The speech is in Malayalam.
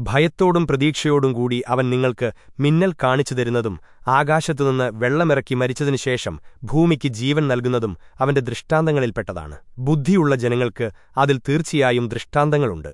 ഭയത്തോടും പ്രതീക്ഷയോടും കൂടി അവൻ നിങ്ങൾക്ക് മിന്നൽ കാണിച്ചു തരുന്നതും ആകാശത്തുനിന്ന് വെള്ളമിറക്കി മരിച്ചതിനുശേഷം ഭൂമിക്ക് ജീവൻ നൽകുന്നതും അവന്റെ ദൃഷ്ടാന്തങ്ങളിൽപ്പെട്ടതാണ്. ബുദ്ധിയുള്ള ജനങ്ങൾക്ക് അതിൽ തീർച്ചയായും ദൃഷ്ടാന്തങ്ങളുണ്ട്.